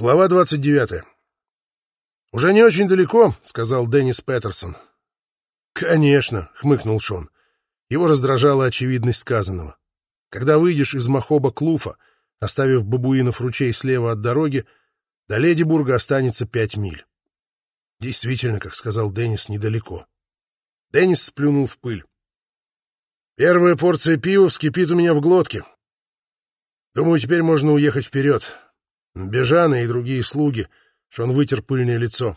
Глава 29. «Уже не очень далеко», — сказал Деннис Петерсон. «Конечно», — хмыкнул Шон. Его раздражала очевидность сказанного. Когда выйдешь из Махоба Клуфа, оставив бабуинов ручей слева от дороги, до Ледибурга останется пять миль. Действительно, как сказал Деннис, недалеко. Деннис сплюнул в пыль. «Первая порция пива вскипит у меня в глотке. Думаю, теперь можно уехать вперед. Бежаны и другие слуги, что он вытер пыльное лицо.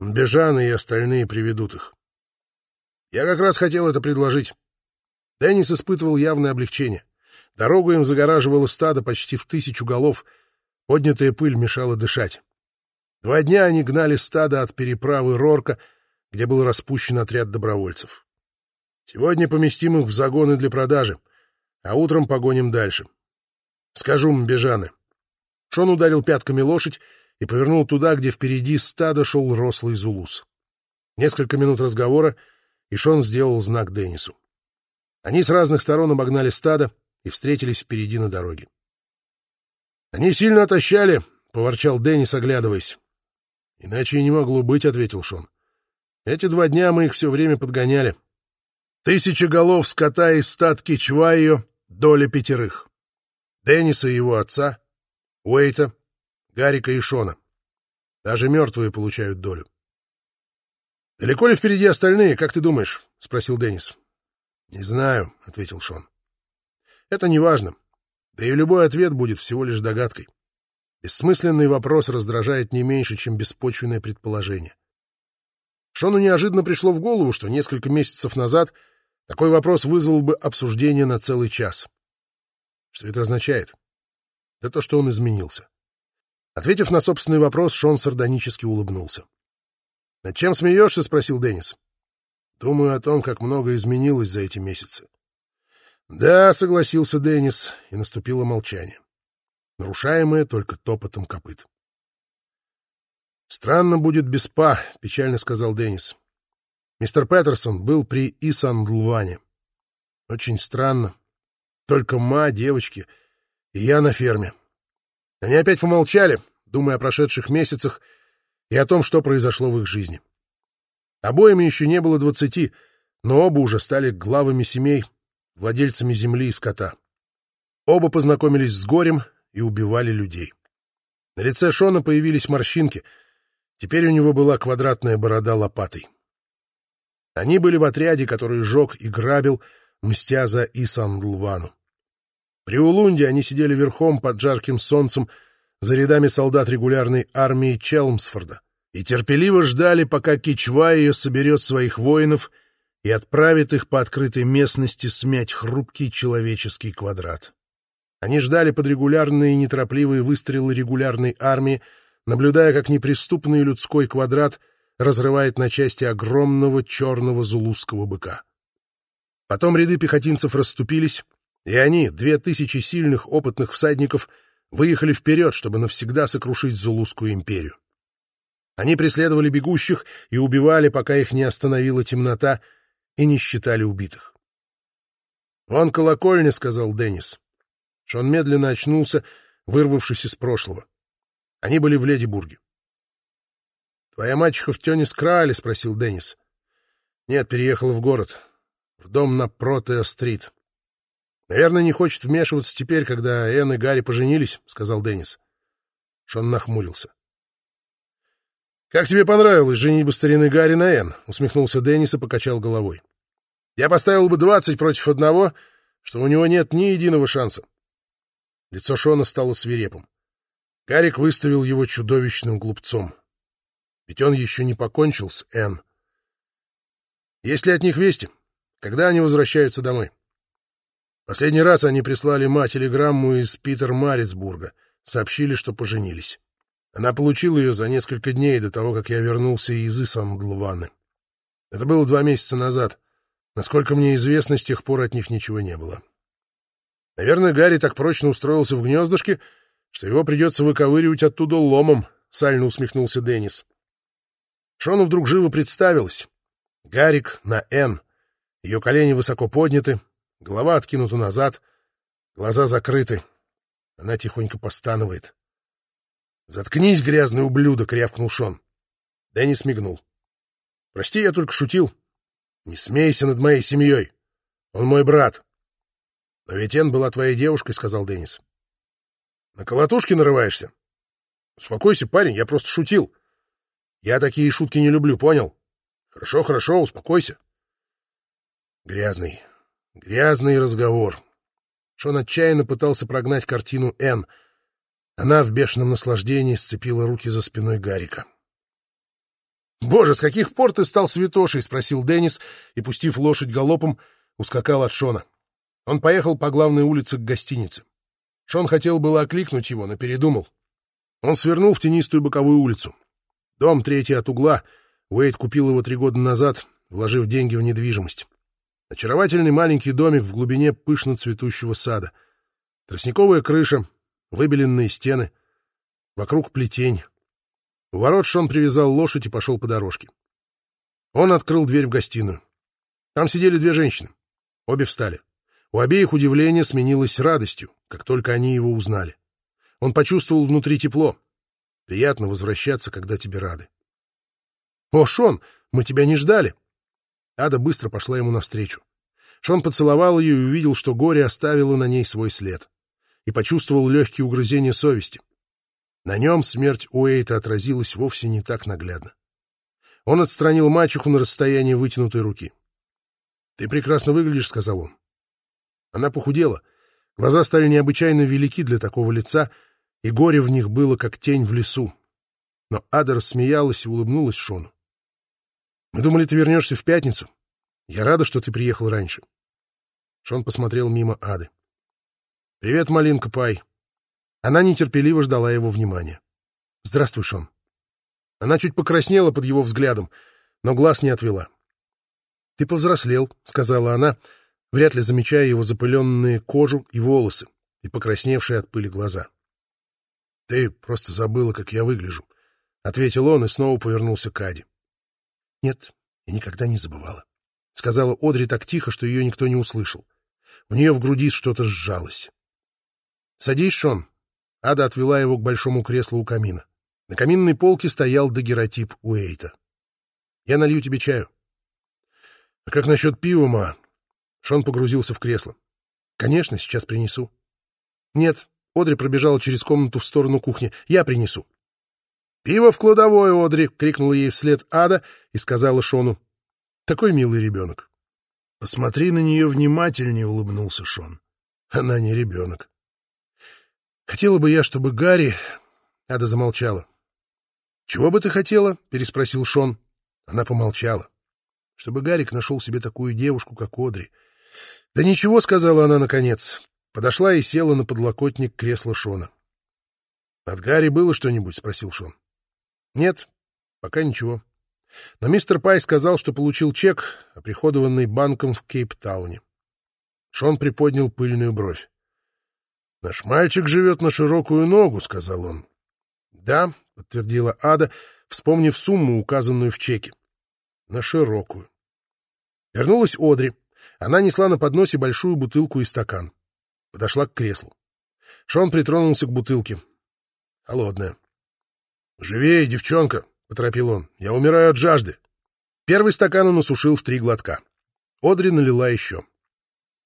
Бежаны и остальные приведут их. Я как раз хотел это предложить. Деннис испытывал явное облегчение. Дорогу им загораживало стадо почти в тысячу голов. Поднятая пыль мешала дышать. Два дня они гнали стадо от переправы Рорка, где был распущен отряд добровольцев. Сегодня поместим их в загоны для продажи, а утром погоним дальше. Скажу Мбежаны, Шон ударил пятками лошадь и повернул туда, где впереди стада шел рослый зулус. Несколько минут разговора, и Шон сделал знак Деннису. Они с разных сторон обогнали стадо и встретились впереди на дороге. «Они сильно отощали», — поворчал Деннис, оглядываясь. «Иначе и не могло быть», — ответил Шон. «Эти два дня мы их все время подгоняли. Тысяча голов скота из стад Кичвайо, доля пятерых. Денниса и его отца — Уэйта, Гарика и Шона. Даже мертвые получают долю. «Далеко ли впереди остальные, как ты думаешь?» — спросил Деннис. «Не знаю», — ответил Шон. «Это не важно. Да и любой ответ будет всего лишь догадкой. Бессмысленный вопрос раздражает не меньше, чем беспочвенное предположение. Шону неожиданно пришло в голову, что несколько месяцев назад такой вопрос вызвал бы обсуждение на целый час. Что это означает? Да то, что он изменился. Ответив на собственный вопрос, Шон сардонически улыбнулся. «Над чем смеешься?» — спросил Деннис. «Думаю о том, как много изменилось за эти месяцы». «Да», — согласился Деннис, и наступило молчание, нарушаемое только топотом копыт. «Странно будет без па», — печально сказал Деннис. Мистер Петерсон был при Исандлване. Очень странно. Только ма, девочки — и я на ферме. Они опять помолчали, думая о прошедших месяцах и о том, что произошло в их жизни. Обоим еще не было двадцати, но оба уже стали главами семей, владельцами земли и скота. Оба познакомились с горем и убивали людей. На лице Шона появились морщинки. Теперь у него была квадратная борода лопатой. Они были в отряде, который жег и грабил, мстя за Исандлвану. При Улунде они сидели верхом под жарким солнцем за рядами солдат регулярной армии Челмсфорда и терпеливо ждали, пока Кичва ее соберет своих воинов и отправит их по открытой местности смять хрупкий человеческий квадрат. Они ждали под регулярные неторопливые выстрелы регулярной армии, наблюдая, как неприступный людской квадрат разрывает на части огромного черного зулузского быка. Потом ряды пехотинцев расступились, и они, две тысячи сильных опытных всадников, выехали вперед, чтобы навсегда сокрушить Зулузскую империю. Они преследовали бегущих и убивали, пока их не остановила темнота, и не считали убитых. «Вон колокольня», — сказал Деннис. Шон медленно очнулся, вырвавшись из прошлого. Они были в Ледибурге. «Твоя мачеха в Тёнис Краале?» — спросил Деннис. «Нет, переехала в город, в дом на Протео-стрит». Наверное, не хочет вмешиваться теперь, когда Энн и Гарри поженились, — сказал Деннис. Шон нахмурился. — Как тебе понравилось женитьба старины Гарри на Энн? — усмехнулся Деннис и покачал головой. — Я поставил бы двадцать против одного, что у него нет ни единого шанса. Лицо Шона стало свирепым. Гарик выставил его чудовищным глупцом. Ведь он еще не покончил с Энн. Есть ли от них вести? Когда они возвращаются домой? — Последний раз они прислали мать телеграмму из Питер-Марицбурга, сообщили, что поженились. Она получила ее за несколько дней до того, как я вернулся из Исандлваны. Это было два месяца назад. Насколько мне известно, с тех пор от них ничего не было. Наверное, Гарри так прочно устроился в гнездышке, что его придется выковыривать оттуда ломом, — сально усмехнулся Деннис. Шону вдруг живо представилось. Гарик на «Н». Ее колени высоко подняты, Голова откинута назад, глаза закрыты. Она тихонько постанывает. «Заткнись, грязный ублюдок!» — рявкнул Шон. Дэнни мигнул. «Прости, я только шутил. Не смейся над моей семьей. Он мой брат». «Но ведь Энн была твоей девушкой», — сказал Деннис. «На колотушки нарываешься?» «Успокойся, парень, я просто шутил. Я такие шутки не люблю, понял? Хорошо, хорошо, успокойся». Грязный, грязный разговор. Шон отчаянно пытался прогнать картину Энн. Она в бешеном наслаждении сцепила руки за спиной Гарика. «Боже, с каких пор ты стал святошей?» — спросил Деннис, и, пустив лошадь галопом, ускакал от Шона. Он поехал по главной улице к гостинице. Шон хотел было окликнуть его, но передумал. Он свернул в тенистую боковую улицу. Дом третий от угла. Уэйд купил его три года назад, вложив деньги в недвижимость. Очаровательный маленький домик в глубине пышно цветущего сада. Тростниковая крыша, выбеленные стены. Вокруг плетень. У ворот Шон привязал лошадь и пошел по дорожке. Он открыл дверь в гостиную. Там сидели две женщины. Обе встали. У обеих удивление сменилось радостью, как только они его узнали. Он почувствовал внутри тепло. Приятно возвращаться, когда тебе рады. «О, Шон, мы тебя не ждали!» Ада быстро пошла ему навстречу. Шон поцеловал ее и увидел, что горе оставило на ней свой след. И почувствовал легкие угрызения совести. На нем смерть Уэйта отразилась вовсе не так наглядно. Он отстранил мачеху на расстоянии вытянутой руки. — Ты прекрасно выглядишь, — сказал он. Она похудела. Глаза стали необычайно велики для такого лица, и горе в них было, как тень в лесу. Но Ада рассмеялась и улыбнулась Шону. — Мы думали, ты вернешься в пятницу. Я рада, что ты приехал раньше. Шон посмотрел мимо Ады. — Привет, малинка Пай. Она нетерпеливо ждала его внимания. «Здравствуй, Шон». Она чуть покраснела под его взглядом, но глаз не отвела. «Ты повзрослел», — сказала она, вряд ли замечая его запыленные кожу и волосы и покрасневшие от пыли глаза. «Ты просто забыла, как я выгляжу», — ответил он и снова повернулся к Аде. «Нет, я никогда не забывала», — сказала Одри так тихо, что ее никто не услышал. В нее в груди что-то сжалось. «Садись, Шон», Ада отвела его к большому креслу у камина. На каминной полке стоял дагеротип Уэйта. «Я налью тебе чаю». «А как насчет пива, ма?» Шон погрузился в кресло. «Конечно, сейчас принесу». «Нет». Одри пробежала через комнату в сторону кухни. «Я принесу». «Пиво в кладовой, Одри!» — крикнула ей вслед Ада и сказала Шону. «Такой милый ребенок». «Посмотри на нее внимательнее», — улыбнулся Шон. «Она не ребенок». Хотела бы я, чтобы Гарри... Ада замолчала. «Чего бы ты хотела?» — переспросил Шон. Она помолчала. «Чтобы Гарик нашел себе такую девушку, как Одри». «Да ничего», — сказала она наконец. Подошла и села на подлокотник кресла Шона. «От Гарри было что-нибудь?» — спросил Шон. «Нет, пока ничего. Но мистер Пай сказал, что получил чек, оприходованный банком в Кейптауне». Шон приподнял пыльную бровь. «Наш мальчик живет на широкую ногу», — сказал он. «Да», — подтвердила Ада, вспомнив сумму, указанную в чеке. «На широкую». Вернулась Одри. Она несла на подносе большую бутылку и стакан. Подошла к креслу. Шон притронулся к бутылке. Холодная. «Живее, девчонка!» — поторопил он. «Я умираю от жажды!» Первый стакан он осушил в три глотка. Одри налила еще.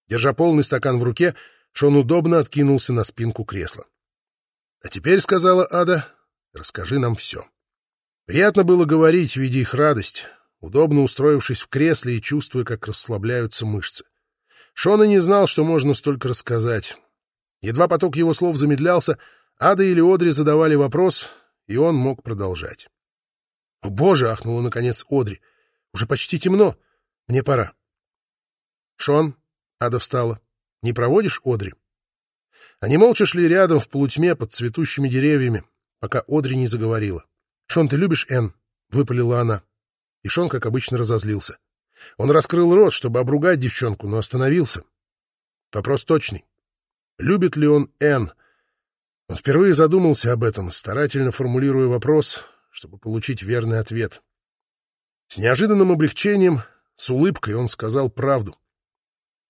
Держа полный стакан в руке, Шон удобно откинулся на спинку кресла. — А теперь, — сказала Ада, — расскажи нам все. Приятно было говорить, видя их радость, удобно устроившись в кресле и чувствуя, как расслабляются мышцы. Шон и не знал, что можно столько рассказать. Едва поток его слов замедлялся, Ада или Одри задавали вопрос, и он мог продолжать. — О, боже! — ахнула наконец Одри. — Уже почти темно. Мне пора. — Шон, — Ада встала, не проводишь, Одри?» Они молча шли рядом в полутьме под цветущими деревьями, пока Одри не заговорила. «Шон, ты любишь Энн?» — выпалила она. И Шон, как обычно, разозлился. Он раскрыл рот, чтобы обругать девчонку, но остановился. Вопрос точный. Любит ли он Энн? Он впервые задумался об этом, старательно формулируя вопрос, чтобы получить верный ответ. С неожиданным облегчением, с улыбкой он сказал правду.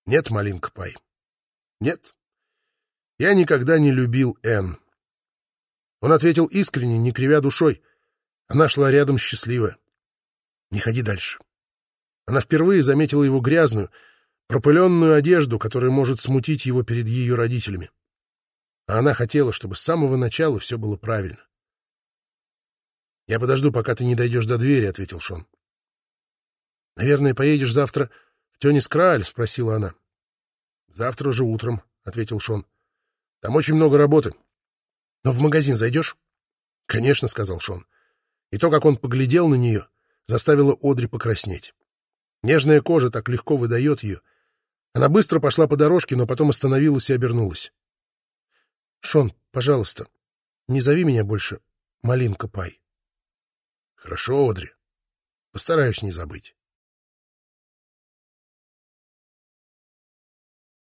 «Нет, Малинка Пай, нет, я никогда не любил Энн. Он ответил искренне, не кривя душой. Она шла рядом счастливая. «Не ходи дальше». Она впервые заметила его грязную, пропыленную одежду, которая может смутить его перед ее родителями. А она хотела, чтобы с самого начала все было правильно. «Я подожду, пока ты не дойдешь до двери», — ответил Шон. «Наверное, поедешь завтра в Тёнис Крааль?» — спросила она. «Завтра уже утром», — ответил Шон. «Там очень много работы. Но в магазин зайдешь?» «Конечно», — сказал Шон. И то, как он поглядел на нее, заставило Одри покраснеть. Нежная кожа так легко выдает ее. Она быстро пошла по дорожке, но потом остановилась и обернулась. «Шон, пожалуйста, не зови меня больше Малинка Пай». Хорошо, Одри. Постараюсь не забыть.